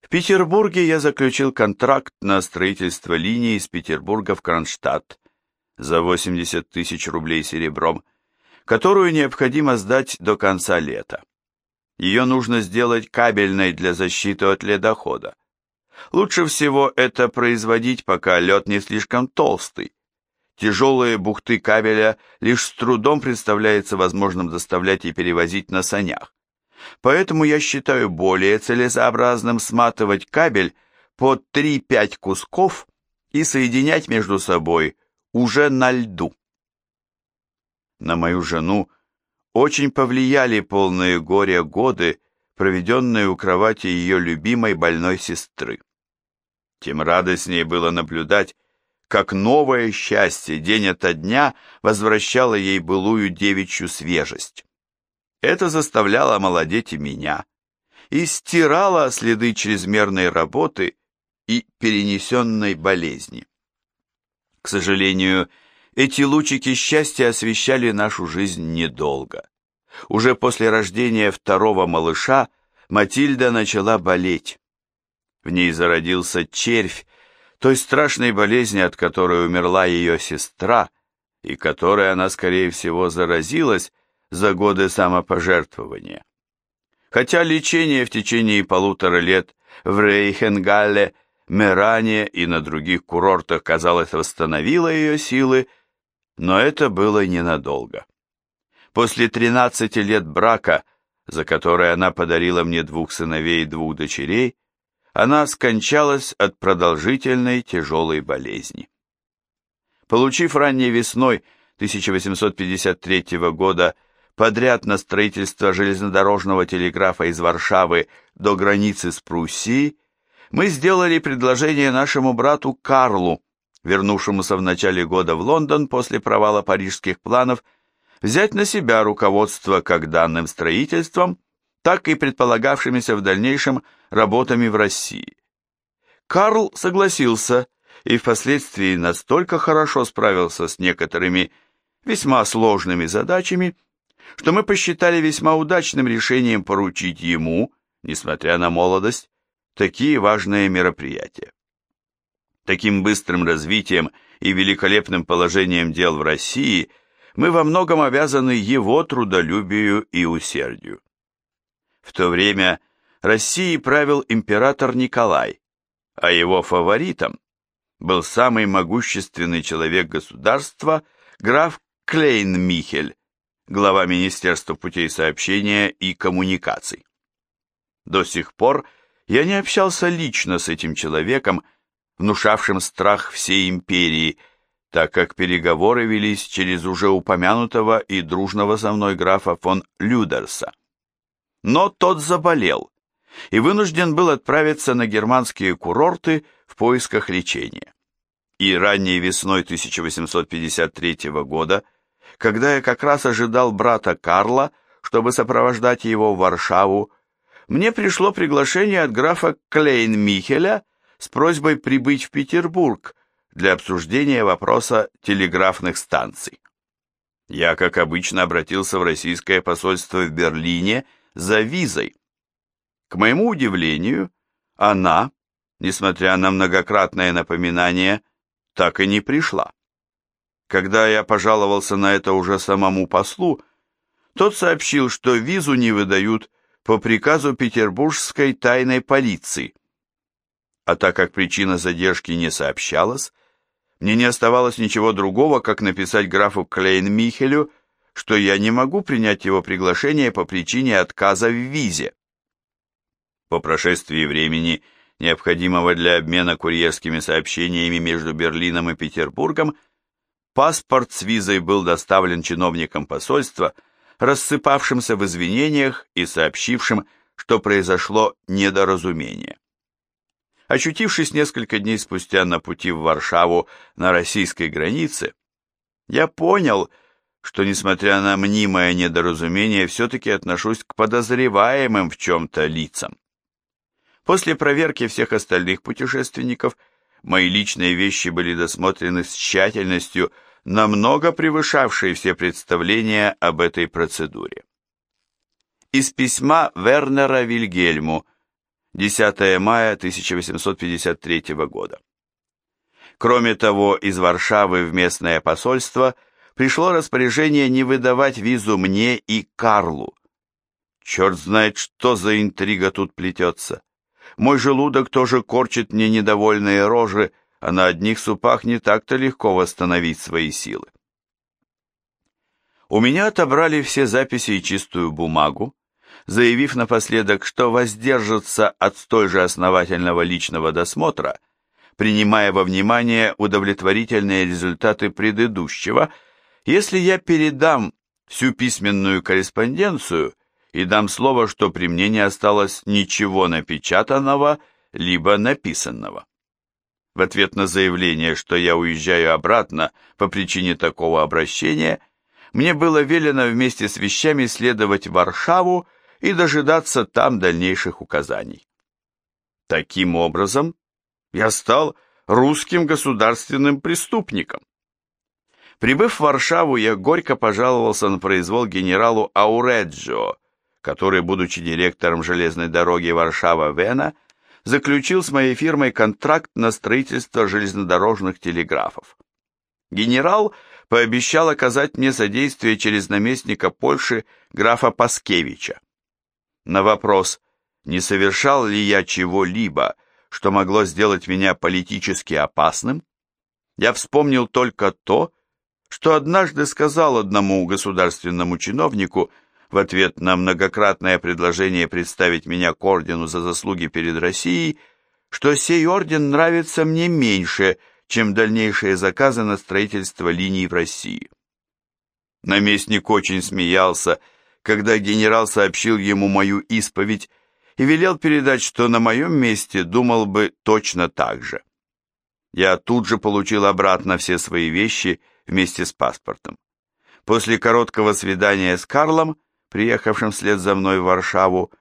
В Петербурге я заключил контракт на строительство линии из Петербурга в Кронштадт за 80 тысяч рублей серебром, которую необходимо сдать до конца лета. Ее нужно сделать кабельной для защиты от ледохода. Лучше всего это производить, пока лед не слишком толстый. Тяжелые бухты кабеля лишь с трудом представляется возможным доставлять и перевозить на санях. Поэтому я считаю более целесообразным сматывать кабель по 3-5 кусков и соединять между собой уже на льду. На мою жену очень повлияли полные горя годы, проведенные у кровати ее любимой больной сестры. Тем радостнее было наблюдать, как новое счастье день ото дня возвращало ей былую девичью свежесть. Это заставляло молодеть и меня, и стирало следы чрезмерной работы и перенесенной болезни. К сожалению, эти лучики счастья освещали нашу жизнь недолго. Уже после рождения второго малыша Матильда начала болеть. В ней зародился червь, той страшной болезни, от которой умерла ее сестра, и которой она, скорее всего, заразилась за годы самопожертвования. Хотя лечение в течение полутора лет в Рейхенгалле, Меране и на других курортах, казалось, восстановило ее силы, но это было ненадолго. После 13 лет брака, за которые она подарила мне двух сыновей и двух дочерей, она скончалась от продолжительной тяжелой болезни. Получив ранней весной 1853 года подряд на строительство железнодорожного телеграфа из Варшавы до границы с Пруссией, мы сделали предложение нашему брату Карлу, вернувшемуся в начале года в Лондон после провала парижских планов, взять на себя руководство как данным строительством, так и предполагавшимися в дальнейшем работами в России. Карл согласился и впоследствии настолько хорошо справился с некоторыми весьма сложными задачами, что мы посчитали весьма удачным решением поручить ему, несмотря на молодость, такие важные мероприятия. Таким быстрым развитием и великолепным положением дел в России мы во многом обязаны его трудолюбию и усердию. В то время Россией правил император Николай, а его фаворитом был самый могущественный человек государства граф Клейн-Михель, глава Министерства путей сообщения и коммуникаций. До сих пор я не общался лично с этим человеком, внушавшим страх всей империи, так как переговоры велись через уже упомянутого и дружного со мной графа фон Людерса. Но тот заболел и вынужден был отправиться на германские курорты в поисках лечения. И ранней весной 1853 года, когда я как раз ожидал брата Карла, чтобы сопровождать его в Варшаву, мне пришло приглашение от графа Клейн-Михеля с просьбой прибыть в Петербург для обсуждения вопроса телеграфных станций. Я, как обычно, обратился в российское посольство в Берлине за визой. К моему удивлению, она, несмотря на многократное напоминание, так и не пришла. Когда я пожаловался на это уже самому послу, тот сообщил, что визу не выдают по приказу петербургской тайной полиции а так как причина задержки не сообщалась, мне не оставалось ничего другого, как написать графу Клейн-Михелю, что я не могу принять его приглашение по причине отказа в визе. По прошествии времени, необходимого для обмена курьерскими сообщениями между Берлином и Петербургом, паспорт с визой был доставлен чиновникам посольства, рассыпавшимся в извинениях и сообщившим, что произошло недоразумение. Очутившись несколько дней спустя на пути в Варшаву на российской границе, я понял, что, несмотря на мнимое недоразумение, все-таки отношусь к подозреваемым в чем-то лицам. После проверки всех остальных путешественников мои личные вещи были досмотрены с тщательностью, намного превышавшей все представления об этой процедуре. Из письма Вернера Вильгельму 10 мая 1853 года. Кроме того, из Варшавы в местное посольство пришло распоряжение не выдавать визу мне и Карлу. Черт знает, что за интрига тут плетется. Мой желудок тоже корчит мне недовольные рожи, а на одних супах не так-то легко восстановить свои силы. У меня отобрали все записи и чистую бумагу, заявив напоследок, что воздержатся от столь же основательного личного досмотра, принимая во внимание удовлетворительные результаты предыдущего, если я передам всю письменную корреспонденцию и дам слово, что при мне не осталось ничего напечатанного, либо написанного. В ответ на заявление, что я уезжаю обратно по причине такого обращения, мне было велено вместе с вещами следовать в Варшаву и дожидаться там дальнейших указаний. Таким образом, я стал русским государственным преступником. Прибыв в Варшаву, я горько пожаловался на произвол генералу Ауреджио, который, будучи директором железной дороги Варшава-Вена, заключил с моей фирмой контракт на строительство железнодорожных телеграфов. Генерал пообещал оказать мне содействие через наместника Польши графа Паскевича. На вопрос, не совершал ли я чего-либо, что могло сделать меня политически опасным, я вспомнил только то, что однажды сказал одному государственному чиновнику в ответ на многократное предложение представить меня к ордену за заслуги перед Россией, что сей орден нравится мне меньше, чем дальнейшие заказы на строительство линий в России. Наместник очень смеялся, когда генерал сообщил ему мою исповедь и велел передать, что на моем месте думал бы точно так же. Я тут же получил обратно все свои вещи вместе с паспортом. После короткого свидания с Карлом, приехавшим вслед за мной в Варшаву,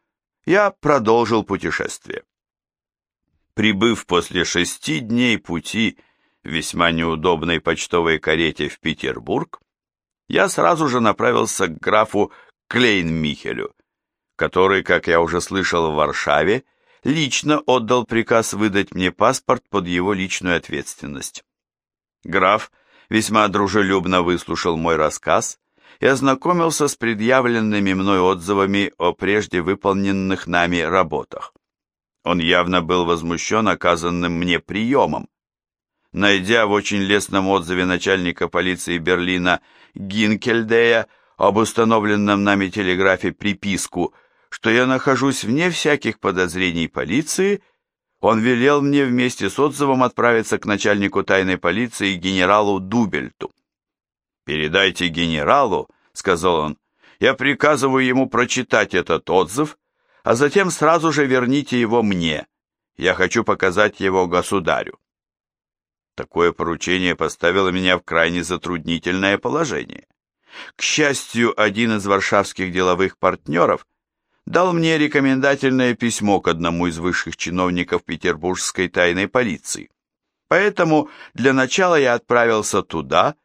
я продолжил путешествие. Прибыв после шести дней пути в весьма неудобной почтовой карете в Петербург, я сразу же направился к графу Клейн-Михелю, который, как я уже слышал в Варшаве, лично отдал приказ выдать мне паспорт под его личную ответственность. Граф весьма дружелюбно выслушал мой рассказ и ознакомился с предъявленными мной отзывами о прежде выполненных нами работах. Он явно был возмущен оказанным мне приемом, найдя в очень лестном отзыве начальника полиции Берлина Гинкельдея об установленном нами телеграфе приписку, что я нахожусь вне всяких подозрений полиции, он велел мне вместе с отзывом отправиться к начальнику тайной полиции генералу Дубельту. «Передайте генералу», — сказал он, — «я приказываю ему прочитать этот отзыв, а затем сразу же верните его мне. Я хочу показать его государю». Такое поручение поставило меня в крайне затруднительное положение. К счастью, один из варшавских деловых партнеров дал мне рекомендательное письмо к одному из высших чиновников петербургской тайной полиции. Поэтому для начала я отправился туда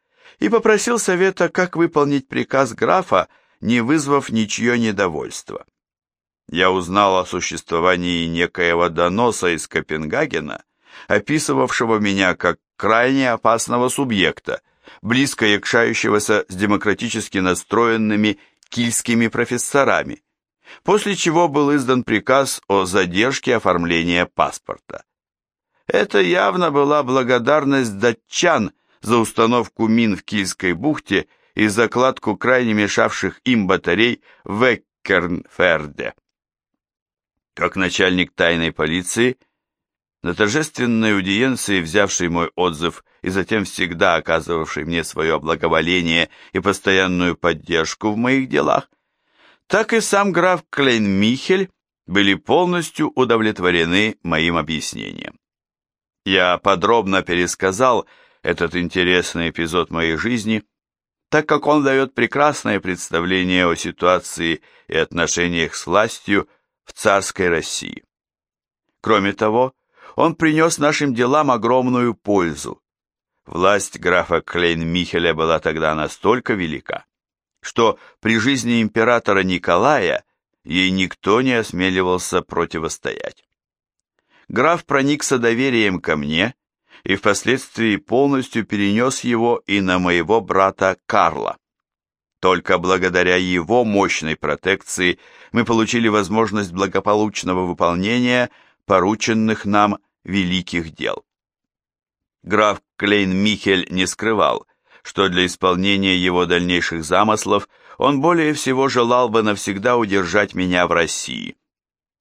и попросил совета, как выполнить приказ графа, не вызвав ничье недовольства. Я узнал о существовании некоего доноса из Копенгагена, описывавшего меня как крайне опасного субъекта, близко якшающегося с демократически настроенными кильскими профессорами, после чего был издан приказ о задержке оформления паспорта. Это явно была благодарность датчан за установку мин в Кильской бухте и закладку крайне мешавших им батарей в Эккернферде. Как начальник тайной полиции – на торжественной аудиенции, взявший мой отзыв и затем всегда оказывавший мне свое благоволение и постоянную поддержку в моих делах, так и сам граф Клейн-Михель были полностью удовлетворены моим объяснением. Я подробно пересказал этот интересный эпизод моей жизни, так как он дает прекрасное представление о ситуации и отношениях с властью в царской России. Кроме того, он принес нашим делам огромную пользу. Власть графа Клейн-Михеля была тогда настолько велика, что при жизни императора Николая ей никто не осмеливался противостоять. граф проникся доверием ко мне и впоследствии полностью перенес его и на моего брата Карла. Только благодаря его мощной протекции мы получили возможность благополучного выполнения порученных нам великих дел. Граф Клейн-Михель не скрывал, что для исполнения его дальнейших замыслов он более всего желал бы навсегда удержать меня в России.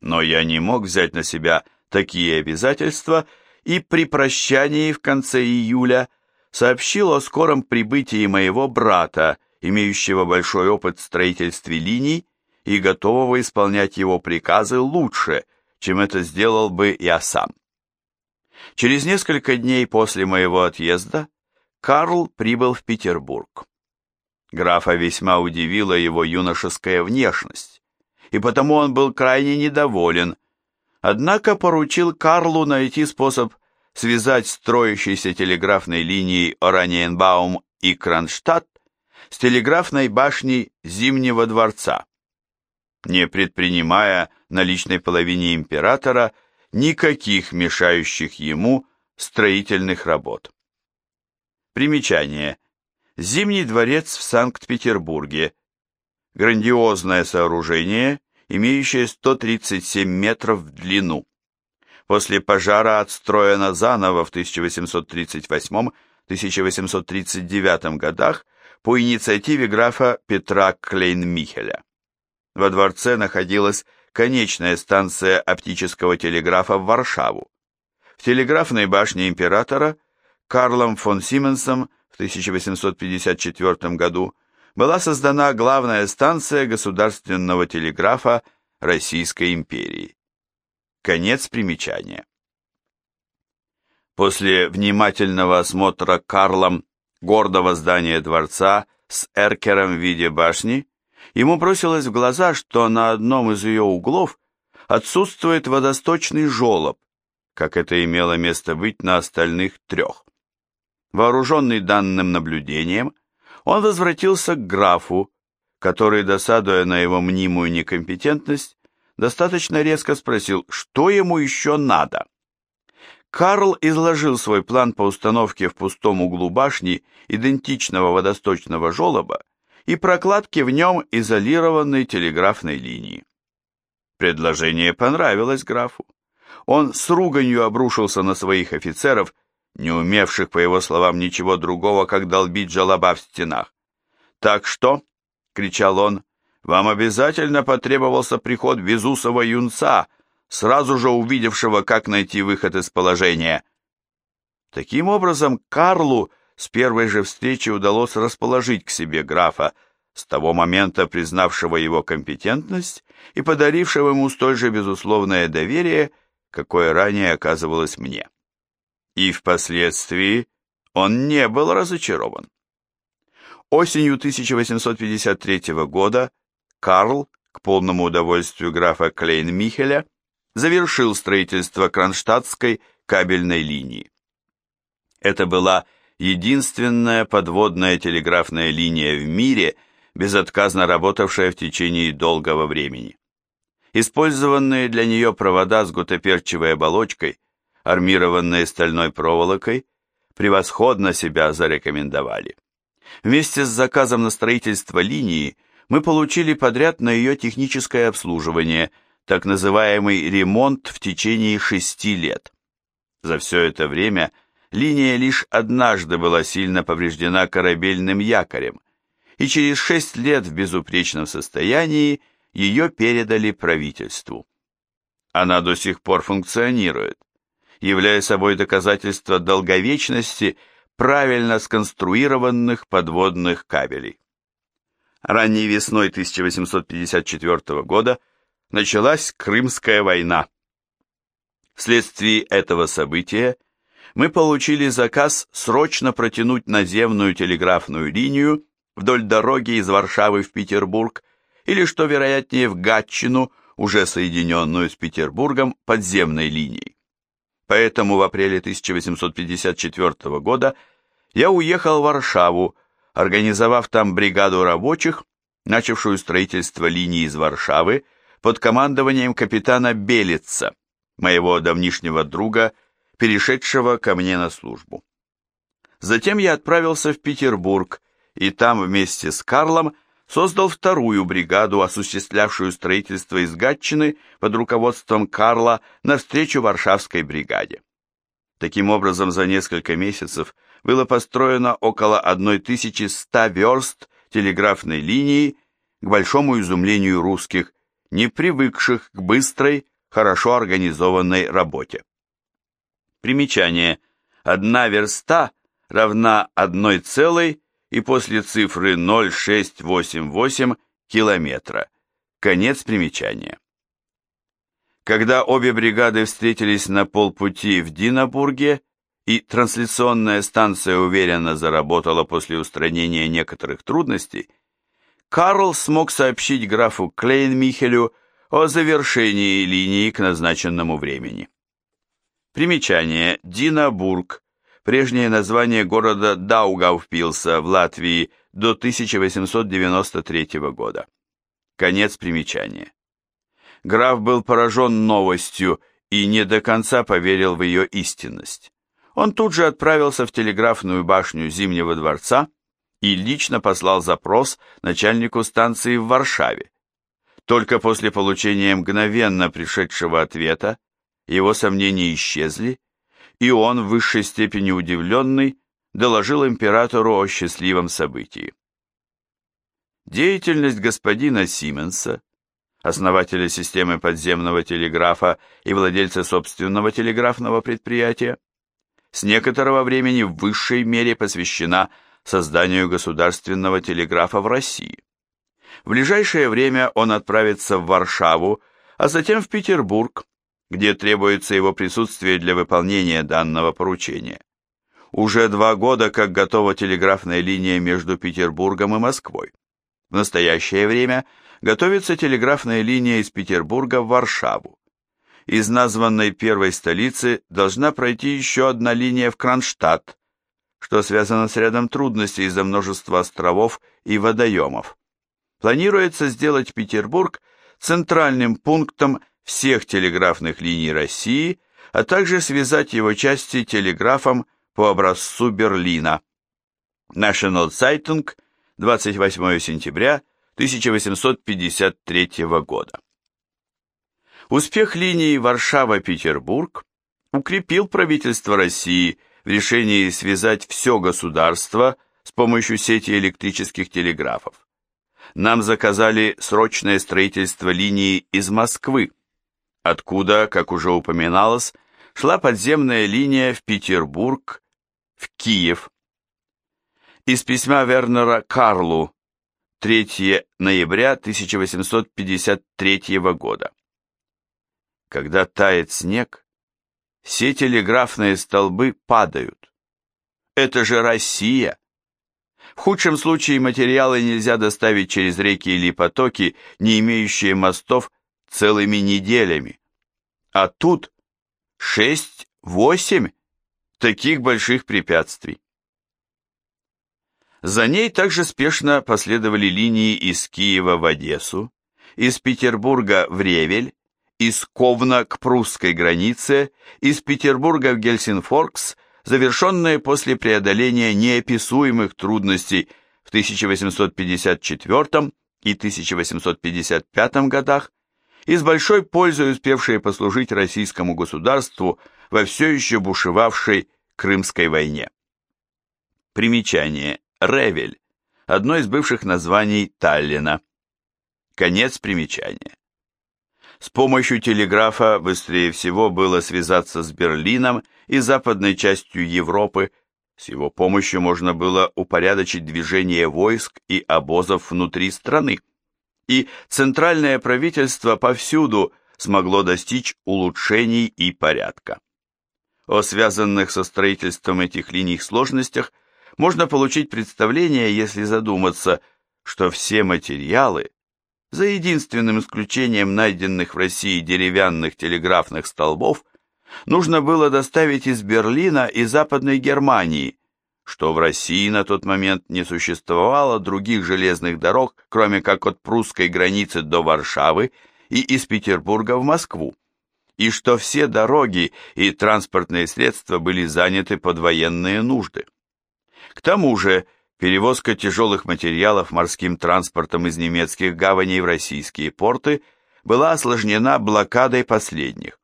Но я не мог взять на себя такие обязательства и при прощании в конце июля сообщил о скором прибытии моего брата, имеющего большой опыт в строительстве линий и готового исполнять его приказы лучше, чем это сделал бы я сам. Через несколько дней после моего отъезда Карл прибыл в Петербург. Графа весьма удивила его юношеская внешность, и потому он был крайне недоволен, однако поручил Карлу найти способ связать строящейся телеграфной линией Ораниенбаум и Кронштадт с телеграфной башней Зимнего дворца, не предпринимая на личной половине императора никаких мешающих ему строительных работ. Примечание. Зимний дворец в Санкт-Петербурге. Грандиозное сооружение, имеющее 137 метров в длину. После пожара отстроено заново в 1838-1839 годах по инициативе графа Петра Клейн-Михеля. Во дворце находилась конечная станция оптического телеграфа в Варшаву. В телеграфной башне императора Карлом фон Сименсом в 1854 году была создана главная станция государственного телеграфа Российской империи. Конец примечания. После внимательного осмотра Карлом гордого здания дворца с эркером в виде башни, ему бросилось в глаза, что на одном из ее углов отсутствует водосточный желоб, как это имело место быть на остальных трех. Вооруженный данным наблюдением, он возвратился к графу, который, досадуя на его мнимую некомпетентность, достаточно резко спросил, что ему еще надо. Карл изложил свой план по установке в пустом углу башни идентичного водосточного желоба и прокладке в нем изолированной телеграфной линии. Предложение понравилось графу. Он с руганью обрушился на своих офицеров, не умевших, по его словам, ничего другого, как долбить желоба в стенах. «Так что?» — кричал он. Вам обязательно потребовался приход Безусова юнца, сразу же увидевшего, как найти выход из положения. Таким образом, Карлу с первой же встречи удалось расположить к себе графа, с того момента признавшего его компетентность и подарившего ему столь же безусловное доверие, какое ранее оказывалось мне. И впоследствии он не был разочарован. Осенью 1853 года Карл, к полному удовольствию графа Клейн-Михеля, завершил строительство Кронштадтской кабельной линии. Это была единственная подводная телеграфная линия в мире, безотказно работавшая в течение долгого времени. Использованные для нее провода с гутоперчивой оболочкой, армированные стальной проволокой, превосходно себя зарекомендовали. Вместе с заказом на строительство линии мы получили подряд на ее техническое обслуживание, так называемый ремонт в течение шести лет. За все это время линия лишь однажды была сильно повреждена корабельным якорем, и через шесть лет в безупречном состоянии ее передали правительству. Она до сих пор функционирует, являя собой доказательство долговечности правильно сконструированных подводных кабелей. Ранней весной 1854 года началась Крымская война. Вследствие этого события мы получили заказ срочно протянуть наземную телеграфную линию вдоль дороги из Варшавы в Петербург или, что вероятнее, в Гатчину, уже соединенную с Петербургом подземной линией. Поэтому в апреле 1854 года я уехал в Варшаву, организовав там бригаду рабочих, начавшую строительство линии из Варшавы под командованием капитана Белица, моего давнишнего друга, перешедшего ко мне на службу. Затем я отправился в Петербург, и там вместе с Карлом создал вторую бригаду, осуществлявшую строительство из Гатчины под руководством Карла навстречу Варшавской бригаде. Таким образом, за несколько месяцев было построено около 1100 верст телеграфной линии к большому изумлению русских, не привыкших к быстрой, хорошо организованной работе. Примечание. Одна верста равна одной целой и после цифры 0,688 километра. Конец примечания. Когда обе бригады встретились на полпути в Динабурге, и трансляционная станция уверенно заработала после устранения некоторых трудностей, Карл смог сообщить графу Клейн-Михелю о завершении линии к назначенному времени. Примечание. Динабург. Прежнее название города Даугавпилса в Латвии до 1893 года. Конец примечания. Граф был поражен новостью и не до конца поверил в ее истинность. Он тут же отправился в телеграфную башню Зимнего дворца и лично послал запрос начальнику станции в Варшаве. Только после получения мгновенно пришедшего ответа его сомнения исчезли, и он, в высшей степени удивленный, доложил императору о счастливом событии. Деятельность господина Сименса, основателя системы подземного телеграфа и владельца собственного телеграфного предприятия, с некоторого времени в высшей мере посвящена созданию государственного телеграфа в России. В ближайшее время он отправится в Варшаву, а затем в Петербург, где требуется его присутствие для выполнения данного поручения. Уже два года как готова телеграфная линия между Петербургом и Москвой. В настоящее время готовится телеграфная линия из Петербурга в Варшаву из названной первой столицы должна пройти еще одна линия в Кронштадт, что связано с рядом трудностей из-за множества островов и водоемов. Планируется сделать Петербург центральным пунктом всех телеграфных линий России, а также связать его части телеграфом по образцу Берлина. National Zeitung, 28 сентября 1853 года. Успех линии Варшава-Петербург укрепил правительство России в решении связать все государство с помощью сети электрических телеграфов. Нам заказали срочное строительство линии из Москвы, откуда, как уже упоминалось, шла подземная линия в Петербург, в Киев. Из письма Вернера Карлу 3 ноября 1853 года. Когда тает снег, все телеграфные столбы падают. Это же Россия! В худшем случае материалы нельзя доставить через реки или потоки, не имеющие мостов, целыми неделями. А тут шесть-восемь таких больших препятствий. За ней также спешно последовали линии из Киева в Одессу, из Петербурга в Ревель, из Ковна к прусской границе, из Петербурга в Гельсинфоркс, завершенные после преодоления неописуемых трудностей в 1854 и 1855 годах, и с большой пользой успевшие послужить российскому государству во все еще бушевавшей Крымской войне. Примечание. Ревель. Одно из бывших названий Таллина. Конец примечания. С помощью телеграфа быстрее всего было связаться с Берлином и западной частью Европы. С его помощью можно было упорядочить движение войск и обозов внутри страны. И центральное правительство повсюду смогло достичь улучшений и порядка. О связанных со строительством этих линий сложностях можно получить представление, если задуматься, что все материалы, за единственным исключением найденных в России деревянных телеграфных столбов, нужно было доставить из Берлина и Западной Германии, что в России на тот момент не существовало других железных дорог, кроме как от прусской границы до Варшавы и из Петербурга в Москву, и что все дороги и транспортные средства были заняты под военные нужды. К тому же, перевозка тяжелых материалов морским транспортом из немецких гаваней в российские порты была осложнена блокадой последних.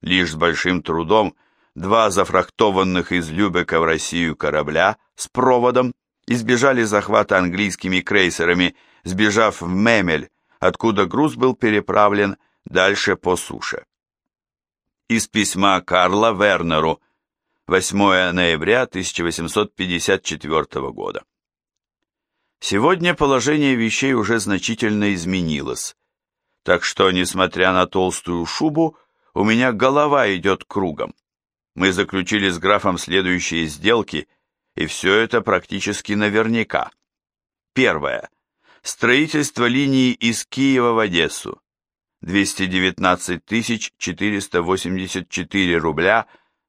Лишь с большим трудом два зафрахтованных из Любека в Россию корабля с проводом избежали захвата английскими крейсерами, сбежав в Мемель, откуда груз был переправлен дальше по суше. Из письма Карла Вернеру 8 ноября 1854 года. Сегодня положение вещей уже значительно изменилось, так что, несмотря на толстую шубу, у меня голова идет кругом. Мы заключили с графом следующие сделки, и все это практически наверняка. Первое. Строительство линии из Киева в Одессу. 219 484 рубля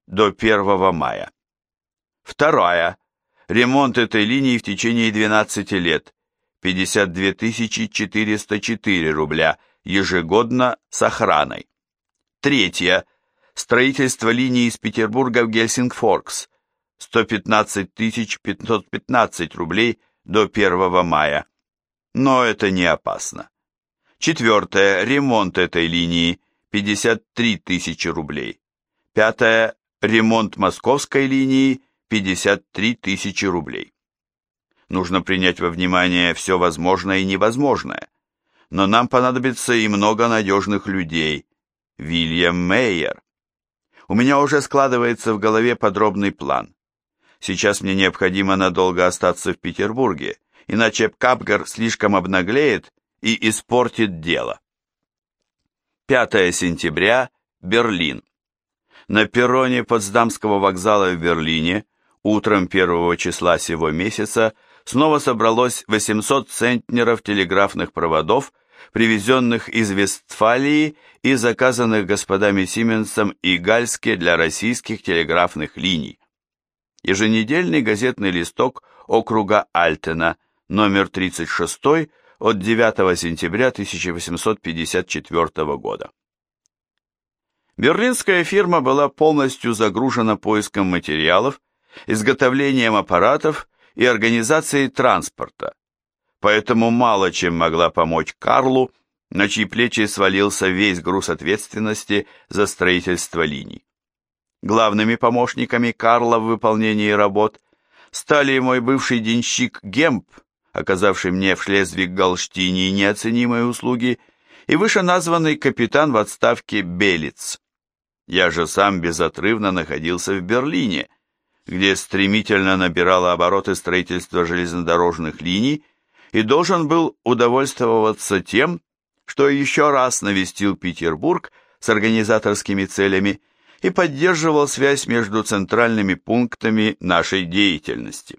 до 1 мая. Второе. Ремонт этой линии в течение 12 лет. 52 404 рубля ежегодно с охраной. Третье. Строительство линии из Петербурга в Гельсингфоркс. 115 515 рублей до 1 мая. Но это не опасно. Четвертое. Ремонт этой линии. 53 тысячи рублей. Пятое. Ремонт московской линии. 53 тысячи рублей. Нужно принять во внимание все возможное и невозможное. Но нам понадобится и много надежных людей. Вильям Мейер. У меня уже складывается в голове подробный план. Сейчас мне необходимо надолго остаться в Петербурге, иначе Капгар слишком обнаглеет и испортит дело. 5 сентября, Берлин. На перроне Потсдамского вокзала в Берлине утром первого числа сего месяца снова собралось 800 центнеров телеграфных проводов, привезенных из Вестфалии и заказанных господами Сименсом и Гальске для российских телеграфных линий. Еженедельный газетный листок округа Альтена, номер 36, от 9 сентября 1854 года. Берлинская фирма была полностью загружена поиском материалов, изготовлением аппаратов и организацией транспорта, поэтому мало чем могла помочь Карлу, на чьи плечи свалился весь груз ответственности за строительство линий. Главными помощниками Карла в выполнении работ стали мой бывший денщик Гемп оказавший мне в Шлезвиг-Галштине неоценимые услуги, и вышеназванный капитан в отставке Белиц. Я же сам безотрывно находился в Берлине, где стремительно набирало обороты строительство железнодорожных линий и должен был удовольствоваться тем, что еще раз навестил Петербург с организаторскими целями и поддерживал связь между центральными пунктами нашей деятельности.